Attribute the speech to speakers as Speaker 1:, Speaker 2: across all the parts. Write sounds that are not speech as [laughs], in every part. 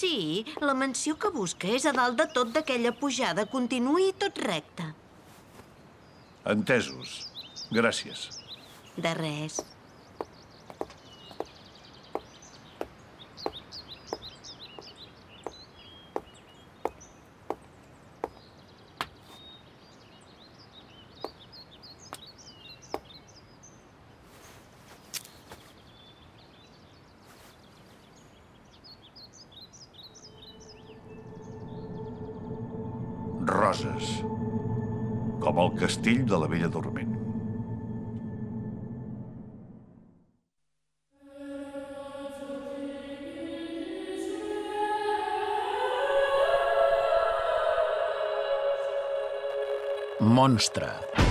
Speaker 1: Sí, la mansió que busca és a dalt de tot d'aquella pujada. Continuï tot recte.
Speaker 2: Entesos. Gràcies.
Speaker 1: De res.
Speaker 2: Roses. Com el castell de la vella dorment.
Speaker 3: Monstre.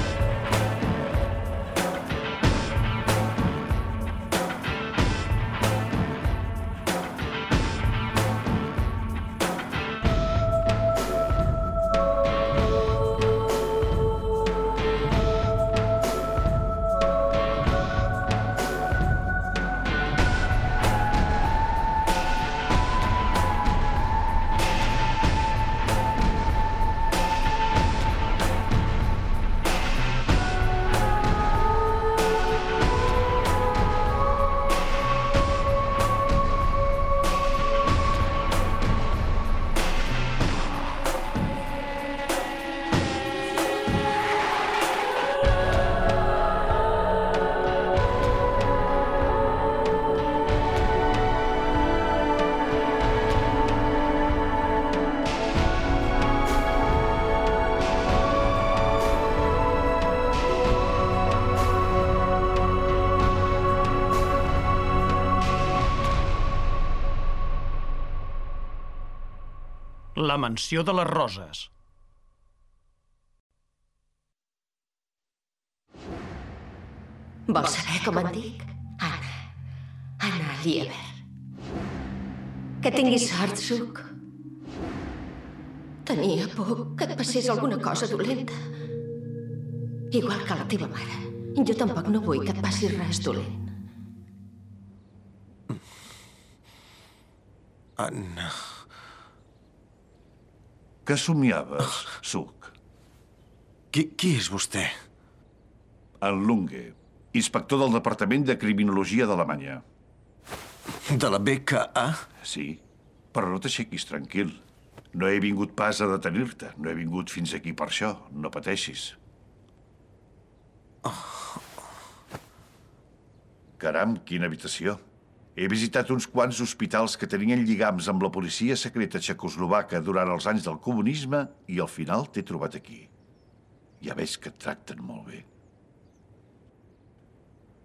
Speaker 3: La mansió de les roses.
Speaker 4: Vols saber com em dic? Anna. Anna Lieber. Que tinguis sort, Suc. Tenia por que et passés alguna cosa dolenta. Igual que la teva mare. Jo tampoc no vull que et passi res dolent.
Speaker 5: Anna...
Speaker 2: Què somiaves, Suc?
Speaker 5: Qui, qui és vostè?
Speaker 2: En Lunge, inspector del Departament de Criminologia d'Alemanya.
Speaker 5: De la BKA?
Speaker 2: Sí, però no t'aixequis tranquil. No he vingut pas a detenir-te. No he vingut fins aquí per això. No pateixis. Caram, quina habitació. He visitat uns quants hospitals que tenien lligams amb la policia secreta txecoslovaca durant els anys del comunisme i al final t'he trobat aquí. Ja veig que et tracten molt bé.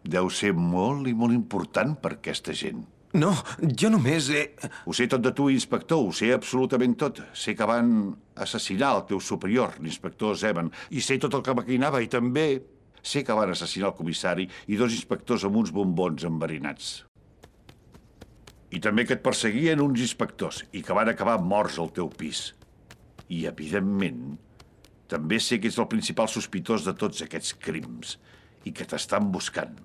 Speaker 2: Deu ser molt i molt important per aquesta gent.
Speaker 5: No, jo només he...
Speaker 2: Ho sé tot de tu, inspector, ho sé absolutament tot. Sé que van assassinar el teu superior, l'inspector Zeban, i sé tot el que maquinava, i també sé que van assassinar el comissari i dos inspectors amb uns bombons enverinats. I també que et perseguien uns inspectors i que van acabar morts al teu pis. I, evidentment, també sé que ets el principal sospitós de tots aquests crims i que t'estan buscant.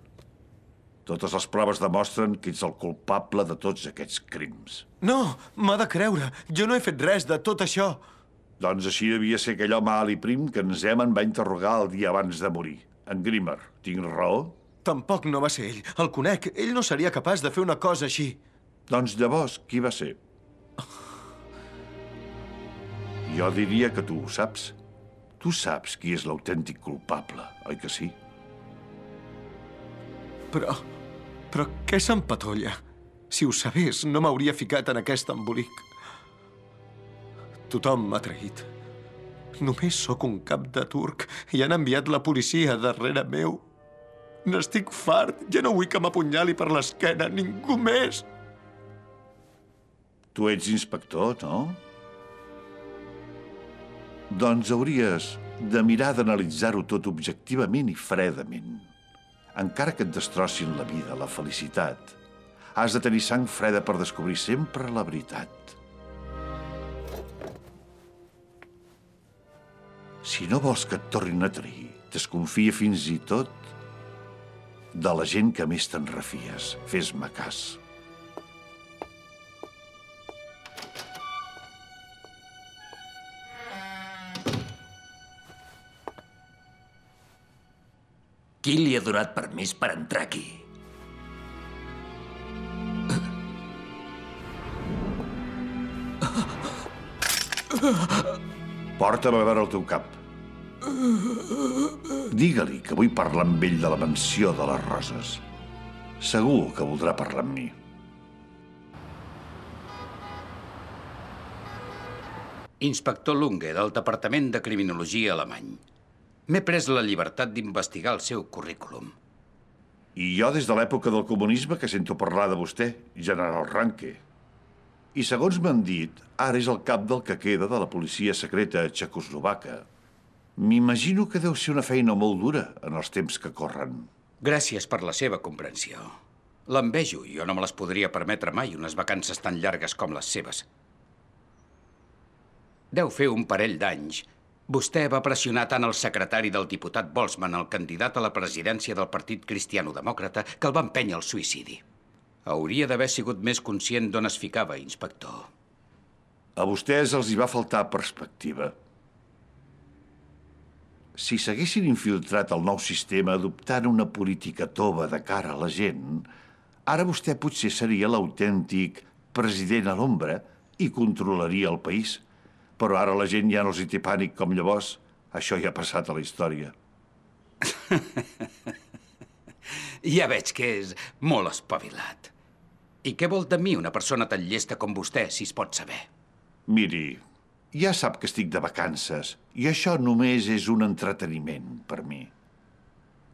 Speaker 2: Totes les proves demostren que ets el culpable de tots aquests crims.
Speaker 5: No, m'ha de creure. Jo no he fet res de tot això.
Speaker 2: Doncs així devia ser aquell home alt i prim que en Zeman va interrogar el dia abans de morir. En Grimmer. Tinc raó?
Speaker 5: Tampoc no va ser ell. El conec. Ell no seria capaç de fer una cosa així.
Speaker 2: Doncs llavors, qui va ser? Jo diria que tu ho saps. Tu saps qui és l'autèntic culpable, oi que sí?
Speaker 5: Però... Però què s'empatolla? Si ho sabés, no m'hauria ficat en aquest embolic. Tothom m'ha traït. Només sóc un cap de turc i han enviat la policia darrere meu. N'estic fart. Ja no vull que m'apunyali per l'esquena. Ningú més.
Speaker 2: Tu ets inspector, no? Doncs hauries de mirar d'analitzar-ho tot objectivament i fredament. Encara que et destrossin la vida, la felicitat, has de tenir sang freda per descobrir sempre la veritat. Si no vols que et tornin a trair, desconfia fins i tot de la gent que més te'n refies. Fes-me cas.
Speaker 6: Qui li ha donat permís per entrar aquí?
Speaker 2: Porta'm a veure el teu cap. Digue-li que vull parlar amb ell de la mansió de les roses. Segur que voldrà parlar amb mi.
Speaker 7: Inspector Lunge, del Departament de Criminologia alemany. M'he pres la llibertat d'investigar el seu currículum.
Speaker 2: I jo des de l'època del comunisme que sento parlar de vostè, general Ranke. I segons m'han dit, ara és el cap del que queda de la policia secreta txecoslovaca. M'imagino que deu ser una feina molt dura en els temps que corren.
Speaker 7: Gràcies per la seva comprensió. L'envejo, jo no me les podria permetre mai, unes vacances tan llargues com les seves. Deu fer un parell d'anys. Vostè va pressionar tant el secretari del diputat Boltzmann, el candidat a la presidència del Partit Cristiano-Demòcrata, que el va empènyer al suïcidi. Hauria d'haver sigut més conscient d'on es ficava, inspector.
Speaker 2: A vostès els hi va faltar perspectiva. Si s'haguessin infiltrat el nou sistema adoptant una política tova de cara a la gent, ara vostè potser seria l'autèntic president a l'ombra i controlaria el país. Però ara la gent ja no els hi té pànic com llavors. Això ja ha passat a la història. [laughs]
Speaker 7: Ja veig que és molt espavilat. I què vol de mi una persona tan llesta com vostè, si es pot saber?
Speaker 2: Miri, ja sap que estic de vacances i això només és un entreteniment per mi.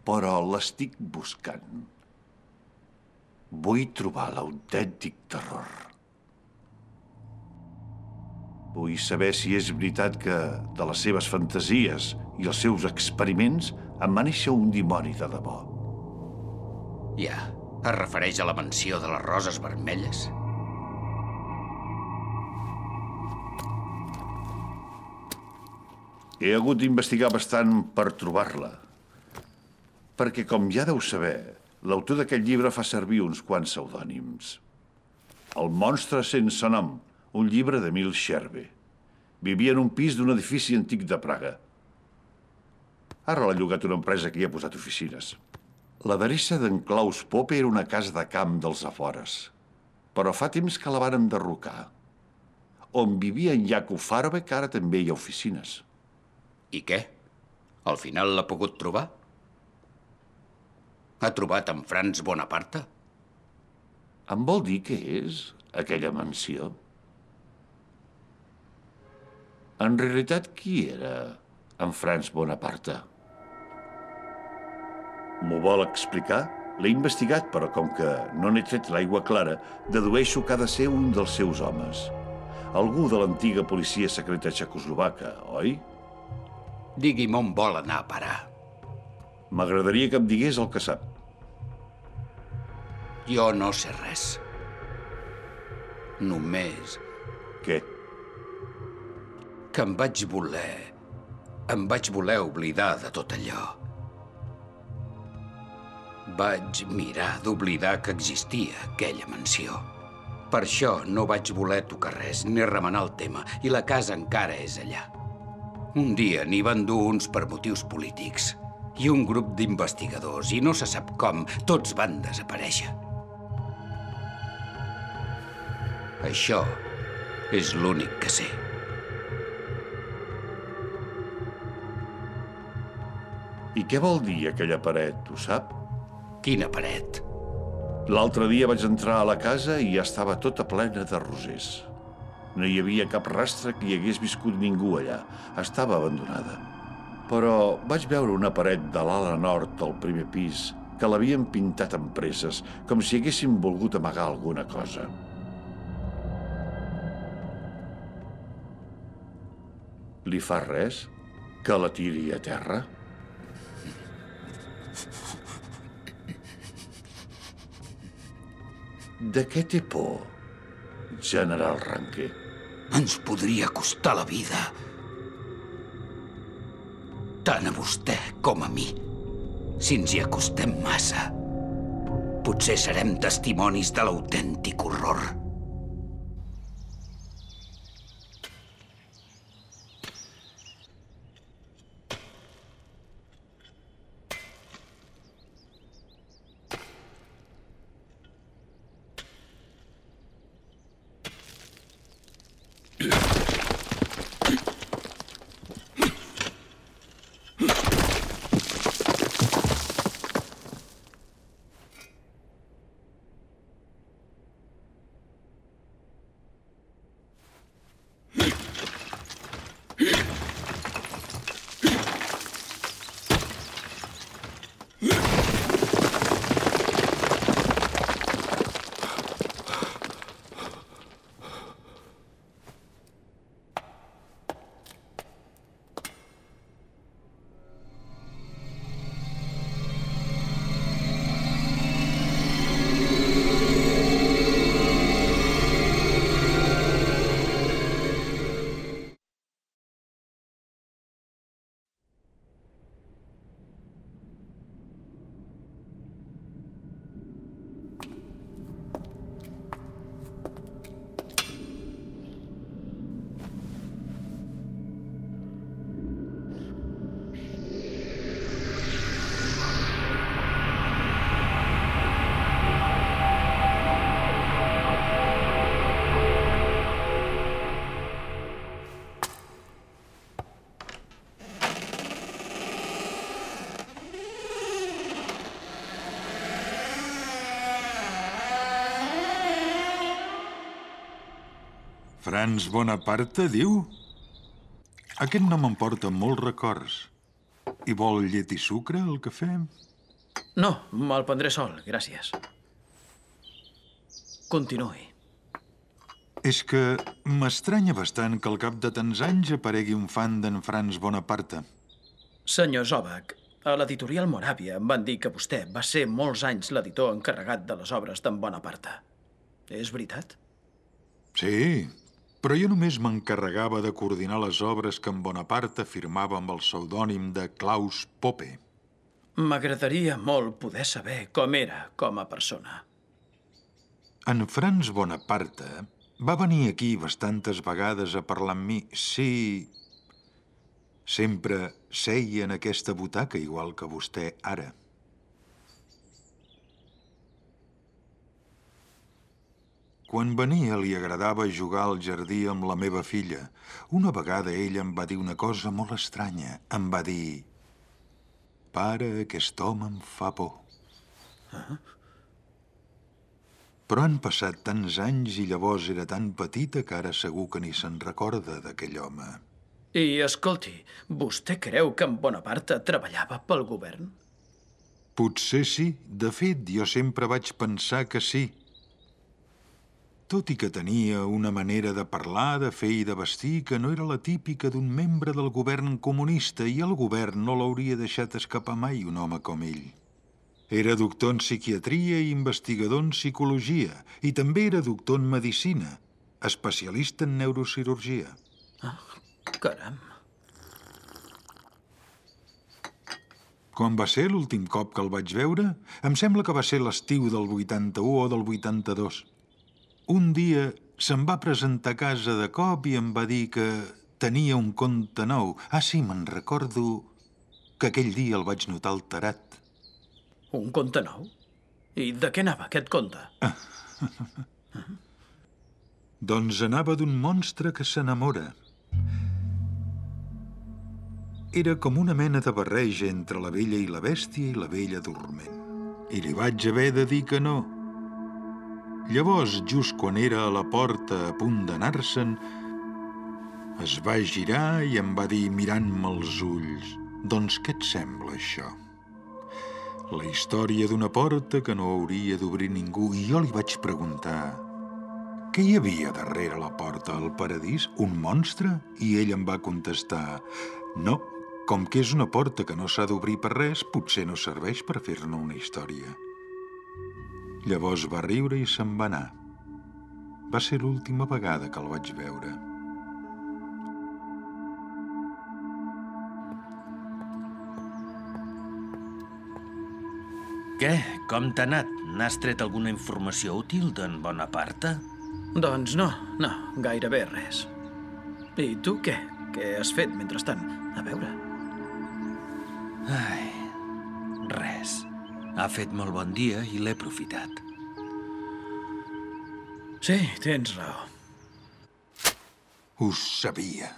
Speaker 2: Però l'estic buscant. Vull trobar l'autèntic terror. Vull saber si és veritat que de les seves fantasies i els seus experiments en va néixer un dimoni de debò.
Speaker 7: Ja, es refereix a la mansió de les roses vermelles?
Speaker 2: He hagut d'investigar bastant per trobar-la. Perquè, com ja deu saber, l'autor d'aquest llibre fa servir uns quants pseudònims. El monstre sense nom, un llibre d'Emil Scherbe. Vivia en un pis d'un edifici antic de Praga. Ara l'ha llogat una empresa que hi ha posat oficines. L'adreça d'en Klaus Pope era una casa de camp dels afores, però fa temps que la van enderrocar. On vivia en Jakub Farobe, que ara també hi ha oficines.
Speaker 7: I què? Al final l'ha pogut trobar? Ha trobat en Franz Bonaparte?
Speaker 2: Em vol dir què és aquella mansió? En realitat, qui era en Franz Bonaparte? M'ho vol explicar? L'he investigat, però com que no n'he tret l'aigua clara, dedueixo que ha de ser un dels seus homes. Algú de l'antiga policia secreta txecoslovaca, oi?
Speaker 7: Digui'm on vol anar a parar.
Speaker 2: M'agradaria que em digués el que sap.
Speaker 7: Jo no sé res. Només? Que em vaig voler... Em vaig voler oblidar de tot allò. Vaig mirar d'oblidar que existia aquella mansió. Per això no vaig voler tocar res ni remenar el tema, i la casa encara és allà. Un dia n'hi van dur uns per motius polítics i un grup d'investigadors, i no se sap com, tots van desaparèixer. Això és l'únic que sé.
Speaker 2: I què vol dir aquella paret, ho sap?
Speaker 7: Quina paret?
Speaker 2: L'altre dia vaig entrar a la casa i ja estava tota plena de rosers. No hi havia cap rastre que hi hagués viscut ningú allà. Estava abandonada. Però vaig veure una paret de l'ala nord del primer pis que l'havien pintat amb presses, com si haguessin volgut amagar alguna cosa. Li fa res que la tiri a terra? De què té por, general Ranque?
Speaker 7: Ens podria costar la vida. Tant a vostè com a mi. Si ens hi acostem massa, potser serem testimonis de l'autèntic horror.
Speaker 8: Franz Bonaparte, diu? Aquest nom em porta molts records. I vol llet i sucre, el cafè?
Speaker 3: No, me'l prendré sol, gràcies. Continuï.
Speaker 8: És que m'estranya bastant que al cap de tants anys aparegui un fan d'en Franz Bonaparte.
Speaker 3: Senyor Zobac, a l'editorial Moràvia em van dir que vostè va ser molts anys l'editor encarregat de les obres d'en Bonaparte. És veritat?
Speaker 8: Sí, però jo només m'encarregava de coordinar les obres que en Bonaparte firmava amb el pseudònim de Klaus Pope.
Speaker 3: M'agradaria molt poder saber com era com a persona.
Speaker 8: En Franz Bonaparte va venir aquí bastantes vegades a parlar amb mi. Sí, sempre seia en aquesta butaca igual que vostè ara. Quan venia li agradava jugar al jardí amb la meva filla. Una vegada ella em va dir una cosa molt estranya. Em va dir... Pare, aquest home em fa por.
Speaker 3: Ah.
Speaker 8: Però han passat tants anys i llavors era tan petita que ara segur que ni se'n recorda d'aquell home.
Speaker 3: I, escolti, vostè creu que en Bonaparte treballava pel govern?
Speaker 8: Potser sí. De fet, jo sempre vaig pensar que sí. Tot i que tenia una manera de parlar, de fer i de vestir que no era la típica d'un membre del govern comunista i el govern no l'hauria deixat escapar mai un home com ell. Era doctor en psiquiatria i investigador en psicologia i també era doctor en medicina, especialista en neurocirurgia.
Speaker 3: Ah, caram.
Speaker 8: Quan va ser l'últim cop que el vaig veure? Em sembla que va ser l'estiu del 81 o del 82. Un dia se'm va presentar a casa de cop i em va dir que tenia un conte nou. Ah, sí, me'n recordo que aquell dia el vaig notar alterat.
Speaker 3: Un conte nou? I de què anava aquest conte? [laughs]
Speaker 8: Doncs anava d'un monstre que s'enamora. Era com una mena de barreja entre la vella i la bèstia i la vella dorment. I li vaig haver de dir que no. Llavors, just quan era a la porta a punt d'anar-se'n, es va girar i em va dir mirant-me els ulls «Doncs què et sembla, això?» La història d'una porta que no hauria d'obrir ningú i jo li vaig preguntar què hi havia darrere la porta al paradís? Un monstre? I ell em va contestar no, com que és una porta que no s'ha d'obrir per res, potser no serveix per fer-ne una història. Llavors va riure i se'n va anar. Va ser l'última vegada que el vaig veure.
Speaker 6: Què? Com t'ha anat? N'has tret alguna informació útil d'en Bonaparte?
Speaker 3: Doncs no, no, gairebé res. I tu què? Què has fet mentrestant? A veure.
Speaker 6: Ai. Ha fet molt bon dia i l'he aprofitat.
Speaker 3: Sí, tens raó.
Speaker 8: Ho sabia.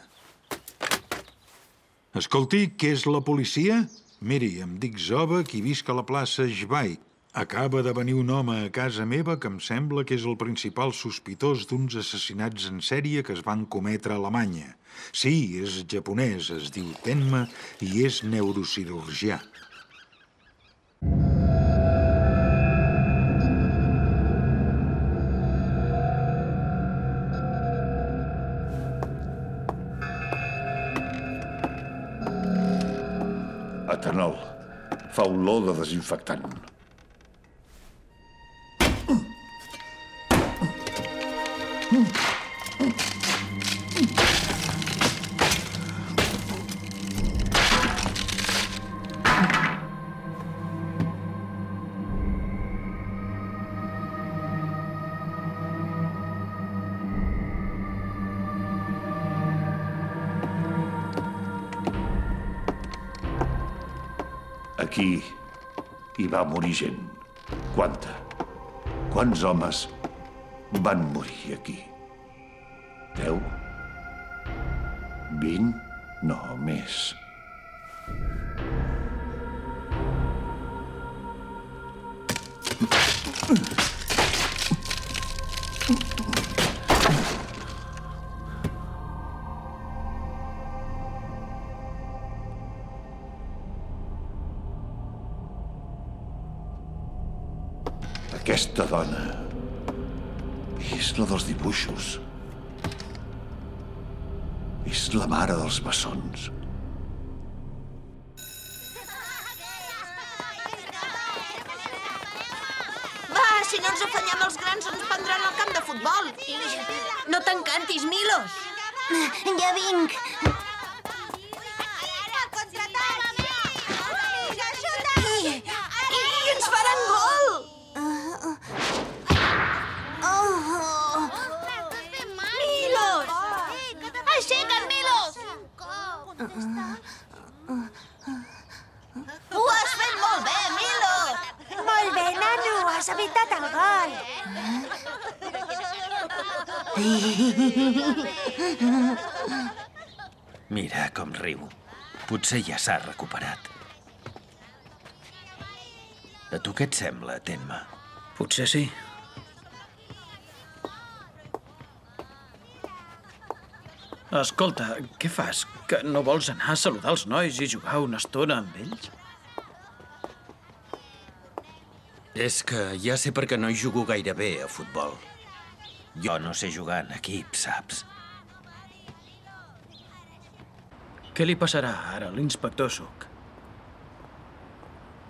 Speaker 8: Escolti, què és la policia? Miri, em dic Zobac i visc a la plaça Jvai. Acaba de venir un home a casa meva que em sembla que és el principal sospitós d'uns assassinats en sèrie que es van cometre a Alemanya. Sí, és japonès, es diu Tenma i és neurocirurgià.
Speaker 2: Etanol. Fa olor de desinfectant. Hi va morir gent. Quanta? Quants homes van morir aquí? Deu? Vint? No, més. Aquesta dona és la dels dibuixos. És la mare dels bessons.
Speaker 1: Va, si no ens afanyem els grans ens prendran al camp de futbol. No t'encantis, Milos.
Speaker 9: Ja vinc. [laughs]
Speaker 6: Mira com riu. Potser ja s'ha recuperat. A tu què et sembla, Tenma?
Speaker 3: Potser sí. Escolta, què fas? Que no vols anar a saludar els nois i jugar una estona amb ells?
Speaker 6: És que ja sé per què no hi jugo gaire bé a futbol. Jo no sé jugar en equip, saps?
Speaker 3: Què li passarà ara a l'inspector Suc?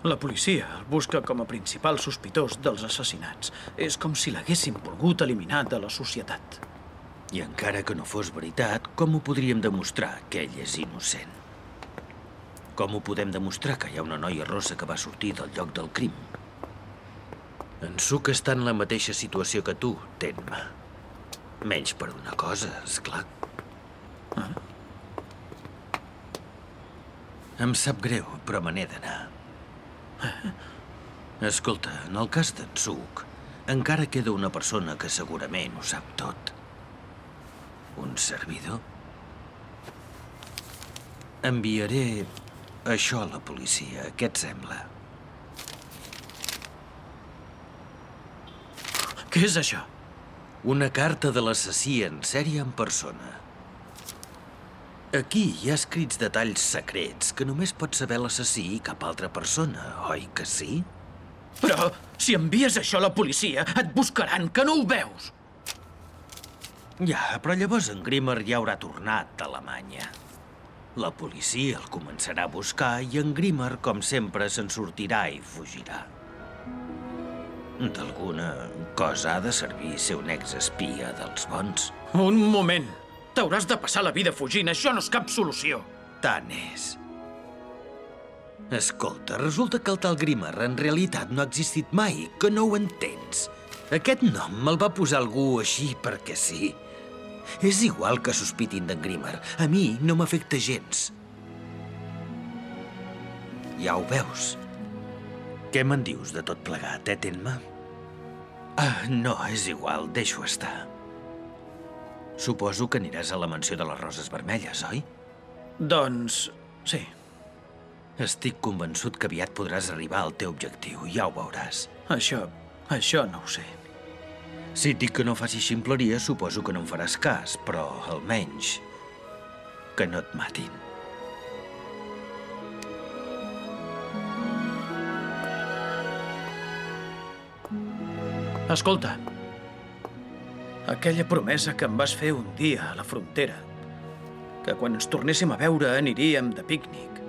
Speaker 3: La policia el busca com a principal sospitós dels assassinats. És com si l'haguessin volgut eliminar de la societat.
Speaker 6: I encara que no fos veritat, com ho podríem demostrar que ell és innocent? Com ho podem demostrar que hi ha una noia rossa que va sortir del lloc del crim? En Suc està en la mateixa situació que tu, Tenma. Menys per una cosa, és clar.
Speaker 3: Ah.
Speaker 6: Em sap greu, però me n'he d'anar. Escolta, en el cas d'en Suc, encara queda una persona que segurament ho sap tot. Un servidor? Enviaré això a la policia. Què et sembla?
Speaker 3: Què és això?
Speaker 6: Una carta de l'assassí en sèrie en persona. Aquí hi ha escrits detalls secrets que només pot saber l'assassí i cap altra persona, oi que sí?
Speaker 3: Però si envies això a la policia, et buscaran, que no ho veus?
Speaker 6: Ja, però llavors en Grimmer ja haurà tornat a Alemanya. La policia el començarà a buscar i en Grimmer, com sempre, se'n sortirà i fugirà. D'alguna cosa ha de servir ser un exespia dels bons.
Speaker 3: Un moment. T'hauràs de passar la vida fugint. Això no és cap solució.
Speaker 6: Tant és. Escolta, resulta que el tal Grimmer en realitat no ha existit mai, que no ho entens. Aquest nom me'l va posar algú així perquè sí. És igual que sospitin d'en Grimmer. A mi no m'afecta gens. Ja ho veus. Què me'n dius de tot plegat, eh, Tenma? Ah, no, és igual, deixo estar. Suposo que aniràs a la mansió de les Roses Vermelles, oi?
Speaker 3: Doncs, sí.
Speaker 6: Estic convençut que aviat podràs arribar al teu objectiu, ja ho veuràs.
Speaker 3: Això, això no ho sé.
Speaker 6: Si et dic que no facis ximpleria, suposo que no em faràs cas, però almenys que no et matin.
Speaker 3: Escolta, aquella promesa que em vas fer un dia a la frontera, que quan ens tornéssim a veure aniríem de pícnic,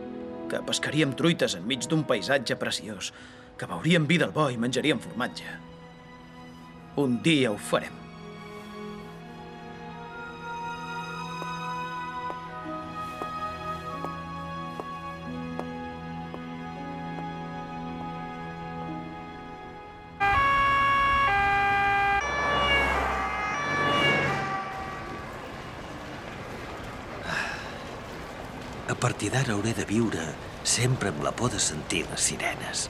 Speaker 3: que pescaríem truites enmig d'un paisatge preciós, que beuríem vi del bo i menjaríem formatge. Un dia ho farem.
Speaker 6: Partir d'ara hauré de viure sempre amb la por de sentir les sirenes.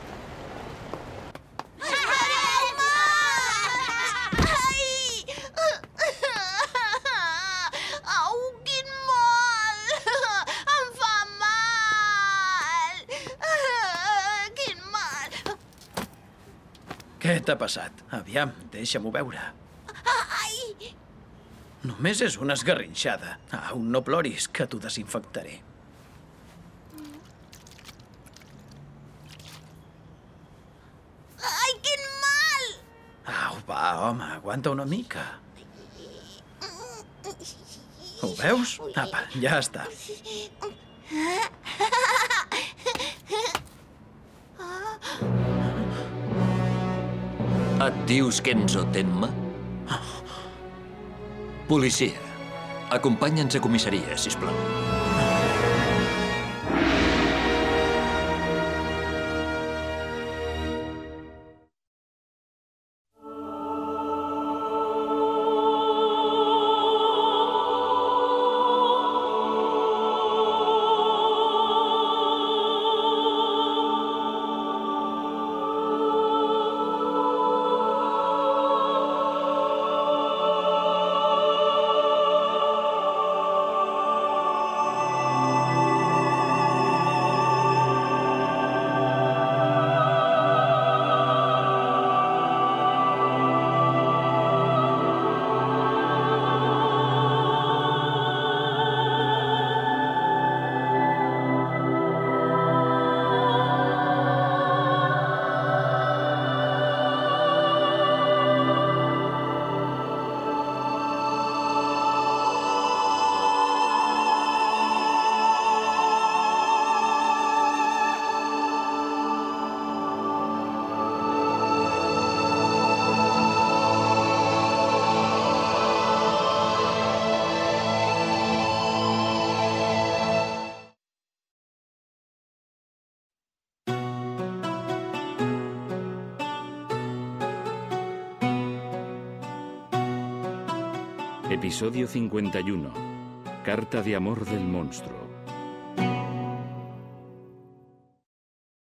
Speaker 3: Què t'ha passat? Aviam, deixa'm-ho veure.
Speaker 9: Ai!
Speaker 3: Només és una esgarrinxada. Au, no ploris, que t'ho desinfectaré. Home, aguanta una mica. Ho veus? Apa, ja està.
Speaker 10: Et dius Kenzo Tenma? Policia, acompanya'ns a comissaria, sisplau.
Speaker 11: Episodio 51. Carta de amor del monstruo.